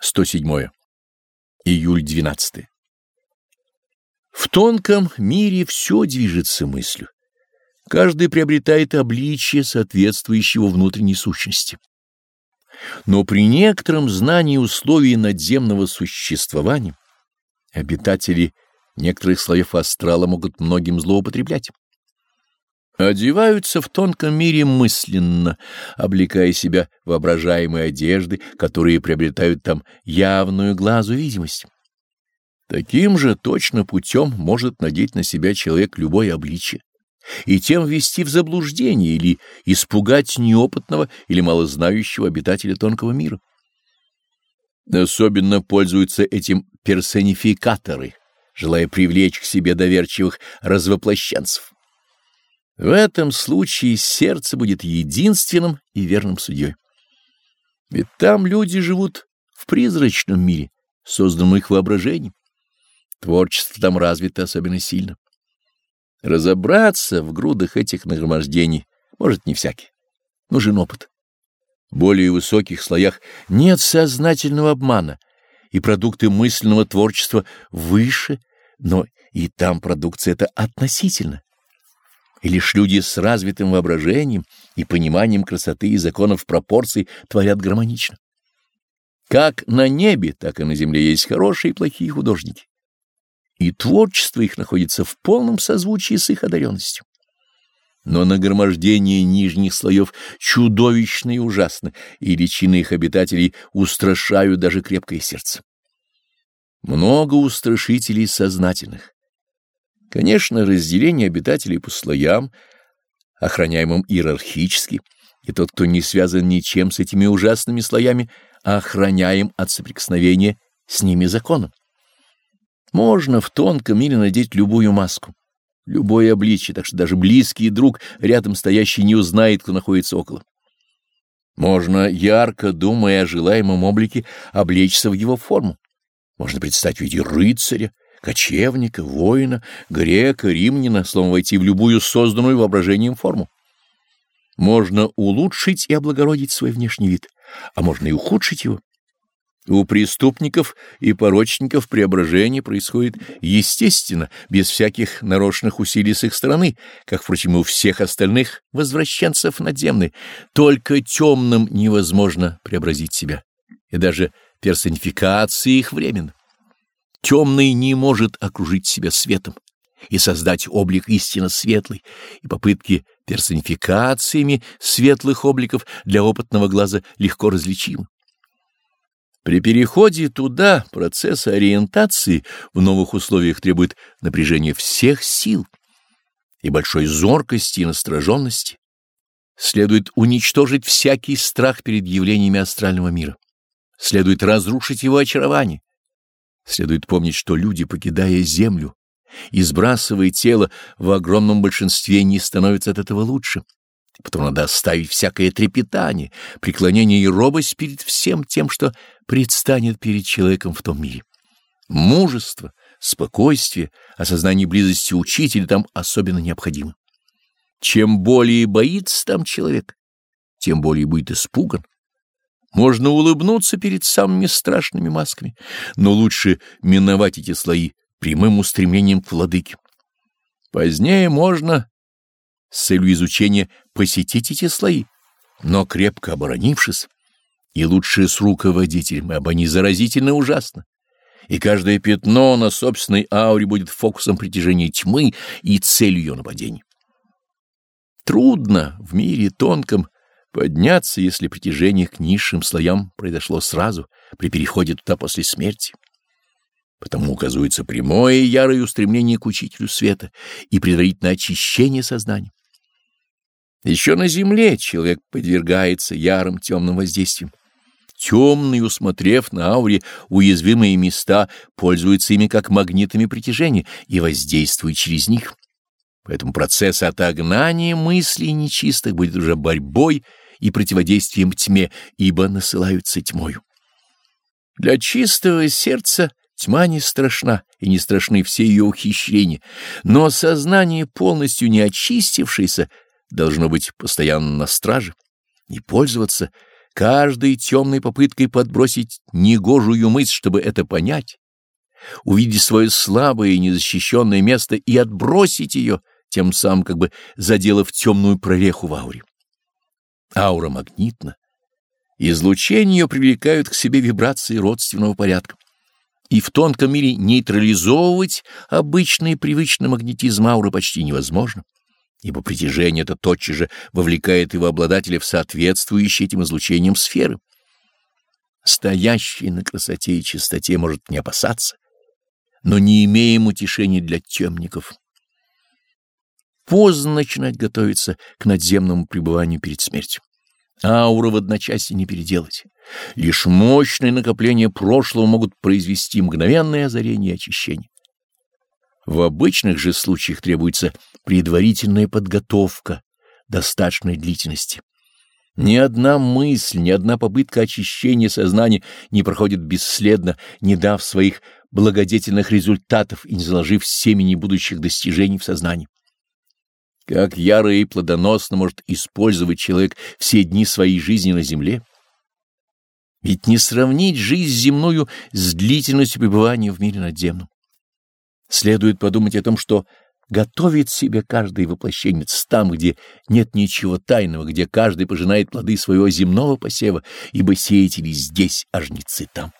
107. Июль 12. В тонком мире все движется мыслью. Каждый приобретает обличие, соответствующего внутренней сущности. Но при некотором знании условий надземного существования обитатели некоторых слоев астрала могут многим злоупотреблять. Одеваются в тонком мире мысленно, облекая себя воображаемые одежды, которые приобретают там явную глазу видимость. Таким же точно путем может надеть на себя человек любое обличие и тем ввести в заблуждение или испугать неопытного или малознающего обитателя тонкого мира. Особенно пользуются этим персонификаторы, желая привлечь к себе доверчивых развоплощенцев. В этом случае сердце будет единственным и верным судьей. Ведь там люди живут в призрачном мире, созданном их воображением. Творчество там развито особенно сильно. Разобраться в грудах этих нагромождений может не всякий. Нужен опыт. В более высоких слоях нет сознательного обмана, и продукты мысленного творчества выше, но и там продукция это относительно и лишь люди с развитым воображением и пониманием красоты и законов пропорций творят гармонично. Как на небе, так и на земле есть хорошие и плохие художники. И творчество их находится в полном созвучии с их одаренностью. Но нагромождение нижних слоев чудовищно и ужасно, и личины их обитателей устрашают даже крепкое сердце. Много устрашителей сознательных, Конечно, разделение обитателей по слоям, охраняемым иерархически, и тот, кто не связан ничем с этими ужасными слоями, охраняем от соприкосновения с ними законом. Можно в тонком мире надеть любую маску, любое обличие, так что даже близкий друг, рядом стоящий, не узнает, кто находится около. Можно, ярко думая о желаемом облике, облечься в его форму. Можно представить в виде рыцаря, кочевника, воина, грека, римнина, словом, войти в любую созданную воображением форму. Можно улучшить и облагородить свой внешний вид, а можно и ухудшить его. У преступников и порочников преображение происходит естественно, без всяких нарочных усилий с их стороны, как, впрочем, и у всех остальных возвращенцев надземной. Только темным невозможно преобразить себя, и даже персонификация их временно. Темный не может окружить себя светом и создать облик истинно светлый, и попытки персонификациями светлых обликов для опытного глаза легко различимы. При переходе туда процесс ориентации в новых условиях требует напряжения всех сил и большой зоркости и настороженности. Следует уничтожить всякий страх перед явлениями астрального мира. Следует разрушить его очарование Следует помнить, что люди, покидая землю и сбрасывая тело, в огромном большинстве не становятся от этого лучше. Потому надо оставить всякое трепетание, преклонение и робость перед всем тем, что предстанет перед человеком в том мире. Мужество, спокойствие, осознание близости учителя там особенно необходимо. Чем более боится там человек, тем более будет испуган. Можно улыбнуться перед самыми страшными масками, но лучше миновать эти слои прямым устремлением к владыке. Позднее можно с целью изучения посетить эти слои, но крепко оборонившись, и лучше с руководителем, ибо они заразительно ужасно, и каждое пятно на собственной ауре будет фокусом притяжения тьмы и целью ее нападения. Трудно в мире тонком подняться, если притяжение к низшим слоям произошло сразу, при переходе туда после смерти. Потому указывается прямое и ярое устремление к учителю света и предварительное очищение сознания. Еще на земле человек подвергается ярым темным воздействиям. Темный, усмотрев на ауре уязвимые места, пользуется ими как магнитами притяжения и воздействует через них. Поэтому процесс отогнания мыслей нечистых будет уже борьбой и противодействием тьме, ибо насылаются тьмою. Для чистого сердца тьма не страшна, и не страшны все ее ухищрения, но сознание, полностью не очистившееся, должно быть постоянно на страже и пользоваться каждой темной попыткой подбросить негожую мысль, чтобы это понять, увидеть свое слабое и незащищенное место и отбросить ее, тем самым как бы заделав темную прореху в ауре. Аура магнитна. Излучение привлекают к себе вибрации родственного порядка. И в тонком мире нейтрализовывать обычный привычный магнетизм ауры почти невозможно, ибо притяжение это тотчас же вовлекает его обладателя в соответствующие этим излучением сферы. Стоящий на красоте и чистоте может не опасаться, но не имеем утешения для темников. Поздно начинать готовиться к надземному пребыванию перед смертью. Ауру в одночасье не переделать. Лишь мощные накопления прошлого могут произвести мгновенное озарение и очищение. В обычных же случаях требуется предварительная подготовка достаточной длительности. Ни одна мысль, ни одна попытка очищения сознания не проходит бесследно, не дав своих благодетельных результатов и не заложив семени будущих достижений в сознании. Как яро и плодоносно может использовать человек все дни своей жизни на земле? Ведь не сравнить жизнь земную с длительностью пребывания в мире надземном. Следует подумать о том, что готовит себе каждый воплощенец там, где нет ничего тайного, где каждый пожинает плоды своего земного посева, ибо сеятели здесь, а жнецы там.